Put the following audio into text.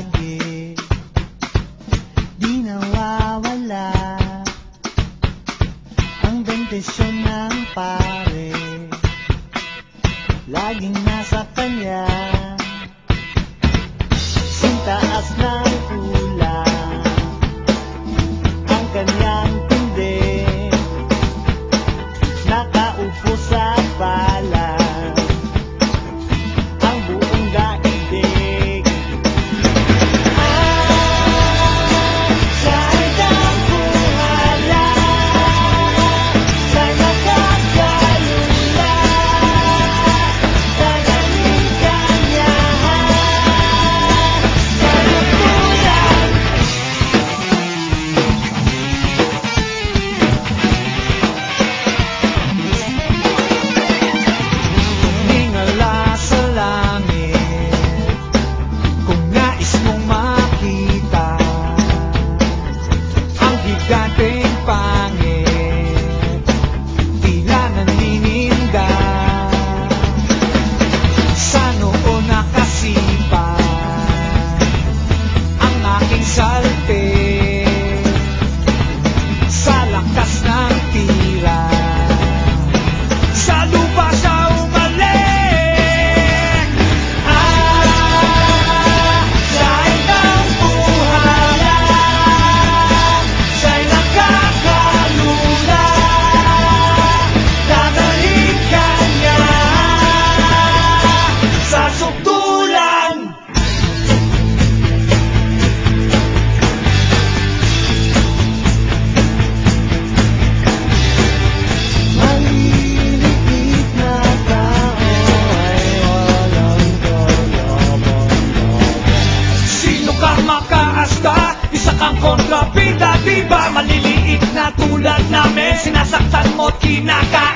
lagi. Di nawawala Ang bentisyon ng pare. Laging nasa kanya. I got the Keep na casa.